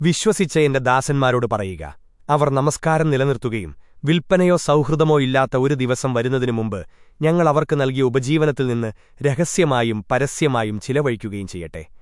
വിശ്വസിച്ച എന്റെ ദാസന്മാരോട് പറയുക. അവർ നമസ്കാരം നിലനിർത്തുകയും വിൽപ്പനയോ സൗഹൃദമോ ഇല്ലാത്ത ഒരു ദിവസം വരുന്നതിനു മുമ്പ് ഞങ്ങൾ അവർക്ക് നൽകിയ ഉപജീവനത്തിൽ നിന്ന് രഹസ്യമായും പരസ്യമായും ചിലവഴിക്കുകയും ചെയ്യട്ടെ.